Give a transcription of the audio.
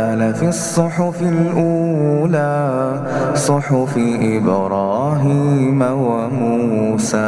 هذا لفي الصحف الأولى صحف إبراهيم وموسى.